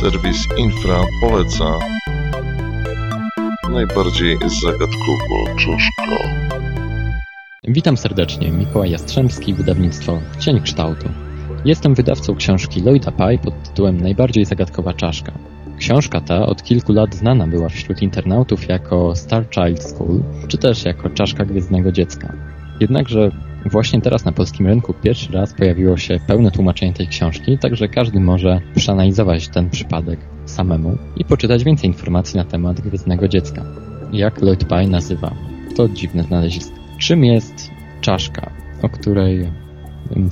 Serwis Infra poleca najbardziej zagadkową czaszkę. Witam serdecznie, Mikołaj Jastrzębski, wydawnictwo Cień Kształtu. Jestem wydawcą książki Lloyda Pye pod tytułem Najbardziej zagadkowa czaszka. Książka ta od kilku lat znana była wśród internautów jako Star Child School, czy też jako czaszka gwiezdnego dziecka. Jednakże właśnie teraz na polskim rynku pierwszy raz pojawiło się pełne tłumaczenie tej książki, także każdy może przeanalizować ten przypadek samemu i poczytać więcej informacji na temat gwiezdnego dziecka. Jak Lloyd Pye nazywa to dziwne znalezisko. Czym jest czaszka, o której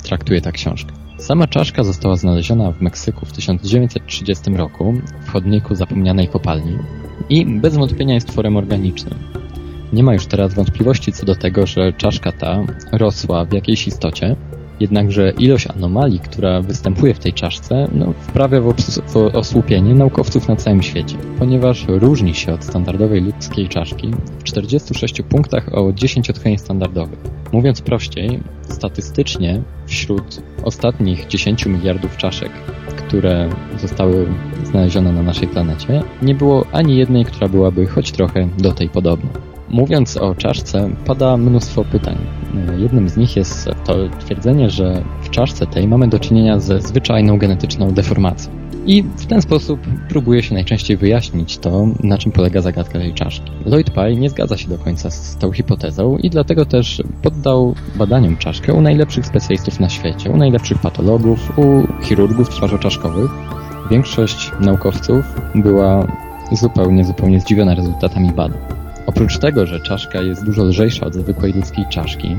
traktuje ta książka? Sama czaszka została znaleziona w Meksyku w 1930 roku w chodniku zapomnianej kopalni i bez wątpienia jest tworem organicznym. Nie ma już teraz wątpliwości co do tego, że czaszka ta rosła w jakiejś istocie, jednakże ilość anomalii, która występuje w tej czaszce, no, wprawia w, w osłupienie naukowców na całym świecie, ponieważ różni się od standardowej ludzkiej czaszki w 46 punktach o 10 odchyleń standardowych. Mówiąc prościej, statystycznie wśród ostatnich 10 miliardów czaszek, które zostały znalezione na naszej planecie, nie było ani jednej, która byłaby choć trochę do tej podobna. Mówiąc o czaszce, pada mnóstwo pytań. Jednym z nich jest to twierdzenie, że w czaszce tej mamy do czynienia ze zwyczajną genetyczną deformacją. I w ten sposób próbuje się najczęściej wyjaśnić to, na czym polega zagadka tej czaszki. Lloyd Pye nie zgadza się do końca z tą hipotezą i dlatego też poddał badaniom czaszkę u najlepszych specjalistów na świecie, u najlepszych patologów, u chirurgów twarzoczaszkowych. Większość naukowców była zupełnie, zupełnie zdziwiona rezultatami badań. Oprócz tego, że czaszka jest dużo lżejsza od zwykłej ludzkiej czaszki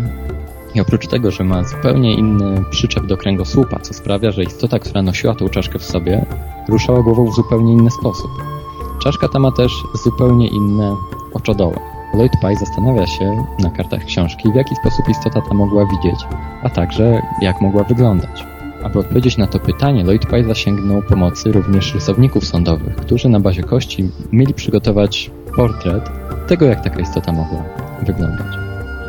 i oprócz tego, że ma zupełnie inny przyczep do kręgosłupa, co sprawia, że istota, która nosiła tą czaszkę w sobie, ruszała głową w zupełnie inny sposób. Czaszka ta ma też zupełnie inne oczodołe. Lloyd Pye zastanawia się na kartach książki, w jaki sposób istota ta mogła widzieć, a także jak mogła wyglądać. Aby odpowiedzieć na to pytanie, Lloyd Pye zasięgnął pomocy również rysowników sądowych, którzy na bazie kości mieli przygotować portret tego, jak taka istota mogła wyglądać.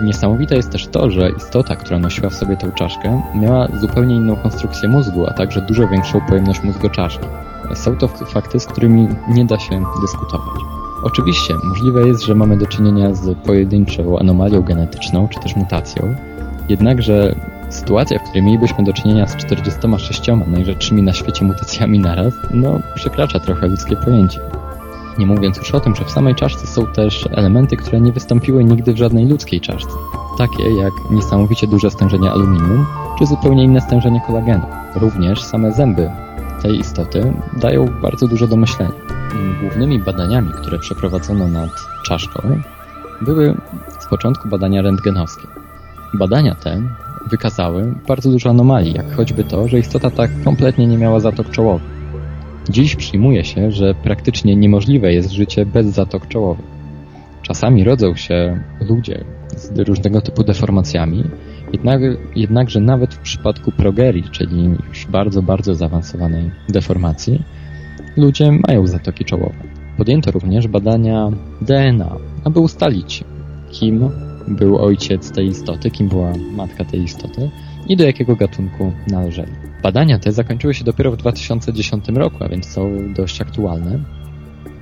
Niesamowite jest też to, że istota, która nosiła w sobie tę czaszkę, miała zupełnie inną konstrukcję mózgu, a także dużo większą pojemność mózgoczaszki. Są to fakty, z którymi nie da się dyskutować. Oczywiście możliwe jest, że mamy do czynienia z pojedynczą anomalią genetyczną czy też mutacją, jednakże sytuacja, w której mielibyśmy do czynienia z 46 najrzadszymi na świecie mutacjami naraz, no przekracza trochę ludzkie pojęcie. Nie mówiąc już o tym, że w samej czaszce są też elementy, które nie wystąpiły nigdy w żadnej ludzkiej czaszce. Takie jak niesamowicie duże stężenie aluminium, czy zupełnie inne stężenie kolagenu. Również same zęby tej istoty dają bardzo dużo do myślenia. Głównymi badaniami, które przeprowadzono nad czaszką, były z początku badania rentgenowskie. Badania te wykazały bardzo dużo anomalii, jak choćby to, że istota ta kompletnie nie miała zatok czołowych. Dziś przyjmuje się, że praktycznie niemożliwe jest życie bez zatok czołowych. Czasami rodzą się ludzie z różnego typu deformacjami, jednak, jednakże nawet w przypadku progerii, czyli już bardzo, bardzo zaawansowanej deformacji, ludzie mają zatoki czołowe. Podjęto również badania DNA, aby ustalić, kim był ojciec tej istoty, kim była matka tej istoty i do jakiego gatunku należeli. Badania te zakończyły się dopiero w 2010 roku, a więc są dość aktualne.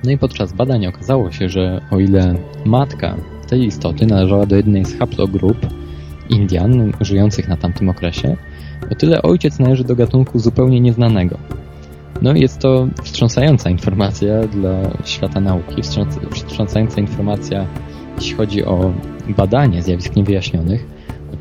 No i podczas badań okazało się, że o ile matka tej istoty należała do jednej z haplogrup Indian żyjących na tamtym okresie, o tyle ojciec należy do gatunku zupełnie nieznanego. No i jest to wstrząsająca informacja dla świata nauki, wstrząsająca informacja, jeśli chodzi o badanie zjawisk niewyjaśnionych,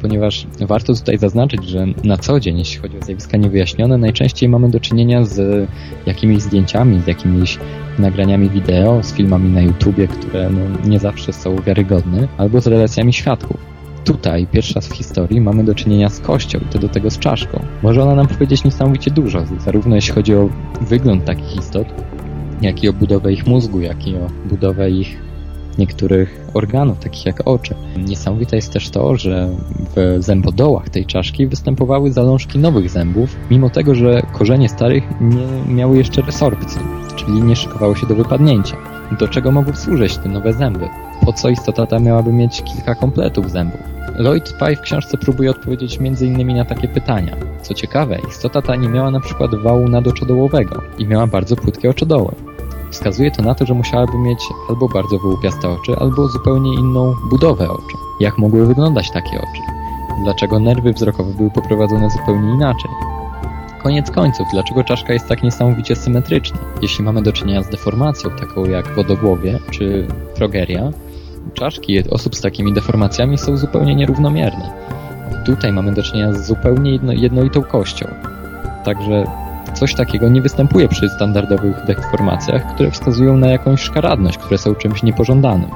ponieważ warto tutaj zaznaczyć, że na co dzień, jeśli chodzi o zjawiska niewyjaśnione, najczęściej mamy do czynienia z jakimiś zdjęciami, z jakimiś nagraniami wideo, z filmami na YouTubie, które no, nie zawsze są wiarygodne, albo z relacjami świadków. Tutaj, pierwszy raz w historii, mamy do czynienia z kością i to do tego z czaszką. Może ona nam powiedzieć niesamowicie dużo, zarówno jeśli chodzi o wygląd takich istot, jak i o budowę ich mózgu, jak i o budowę ich niektórych organów, takich jak oczy. Niesamowite jest też to, że w zębodołach tej czaszki występowały zalążki nowych zębów, mimo tego, że korzenie starych nie miały jeszcze resorpcji, czyli nie szykowały się do wypadnięcia. Do czego mogły służyć te nowe zęby? Po co istota ta miałaby mieć kilka kompletów zębów? Lloyd Pye w książce próbuje odpowiedzieć m.in. na takie pytania. Co ciekawe, istota ta nie miała na przykład wału nadoczodołowego i miała bardzo płytkie oczodoły. Wskazuje to na to, że musiałaby mieć albo bardzo wyłupiaste oczy, albo zupełnie inną budowę oczu. Jak mogły wyglądać takie oczy? Dlaczego nerwy wzrokowe były poprowadzone zupełnie inaczej? Koniec końców, dlaczego czaszka jest tak niesamowicie symetryczna? Jeśli mamy do czynienia z deformacją, taką jak wodogłowie czy progeria, czaszki osób z takimi deformacjami są zupełnie nierównomierne. Tutaj mamy do czynienia z zupełnie jedno, jednolitą kością. Także coś takiego nie występuje przy standardowych deformacjach, które wskazują na jakąś szkaradność, które są czymś niepożądanym.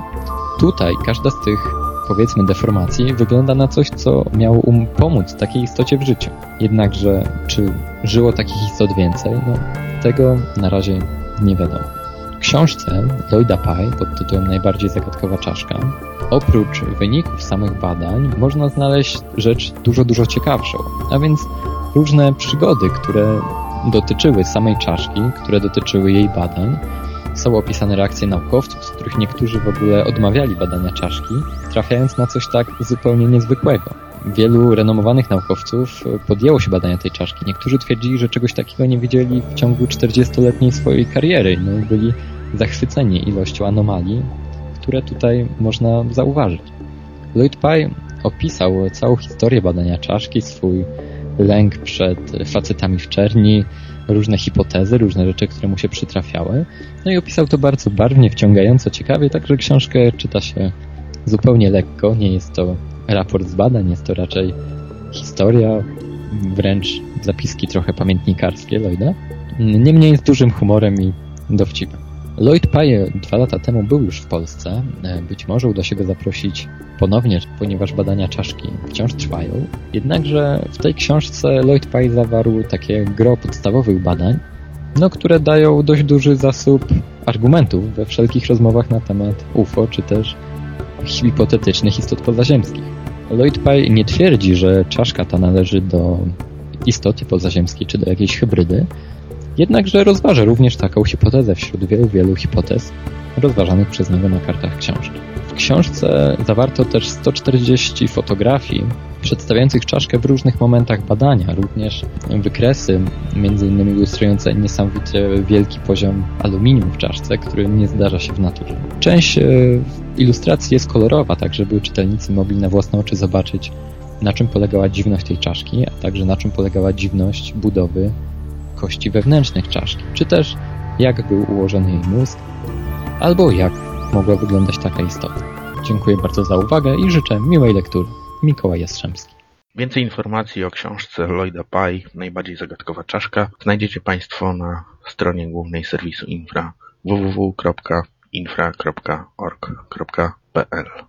Tutaj każda z tych powiedzmy deformacji wygląda na coś, co miało um pomóc takiej istocie w życiu. Jednakże czy żyło takich istot więcej? No, tego na razie nie wiadomo. W książce Lloyda Pye pod tytułem Najbardziej zagadkowa czaszka oprócz wyników samych badań można znaleźć rzecz dużo, dużo ciekawszą, a więc różne przygody, które dotyczyły samej czaszki, które dotyczyły jej badań. Są opisane reakcje naukowców, z których niektórzy w ogóle odmawiali badania czaszki, trafiając na coś tak zupełnie niezwykłego. Wielu renomowanych naukowców podjęło się badania tej czaszki. Niektórzy twierdzili, że czegoś takiego nie widzieli w ciągu 40-letniej swojej kariery. No, byli zachwyceni ilością anomalii, które tutaj można zauważyć. Lloyd Pye opisał całą historię badania czaszki, swój lęk przed facetami w czerni, różne hipotezy, różne rzeczy, które mu się przytrafiały. No i opisał to bardzo barwnie, wciągająco, ciekawie, także książkę czyta się zupełnie lekko. Nie jest to raport z badań, jest to raczej historia, wręcz zapiski trochę pamiętnikarskie Lloyda. Niemniej z dużym humorem i dowcipem. Lloyd Pye dwa lata temu był już w Polsce. Być może uda się go zaprosić ponownie, ponieważ badania czaszki wciąż trwają. Jednakże w tej książce Lloyd Pye zawarł takie gro podstawowych badań, no, które dają dość duży zasób argumentów we wszelkich rozmowach na temat UFO, czy też hipotetycznych istot pozaziemskich. Lloyd Pye nie twierdzi, że czaszka ta należy do istoty pozaziemskiej, czy do jakiejś hybrydy, jednakże rozważa również taką hipotezę wśród wielu, wielu hipotez rozważanych przez niego na kartach książki. W książce zawarto też 140 fotografii przedstawiających czaszkę w różnych momentach badania, również wykresy, innymi ilustrujące niesamowicie wielki poziom aluminium w czaszce, który nie zdarza się w naturze. Część ilustracji jest kolorowa, tak żeby czytelnicy mogli na własne oczy zobaczyć, na czym polegała dziwność tej czaszki, a także na czym polegała dziwność budowy kości wewnętrznych czaszki, czy też jak był ułożony jej mózg, albo jak mogła wyglądać taka istota. Dziękuję bardzo za uwagę i życzę miłej lektury. Mikołaj Jastrzębski. Więcej informacji o książce Lloyda Pye, najbardziej zagadkowa czaszka, znajdziecie Państwo na stronie głównej serwisu Infra www.infra.org.pl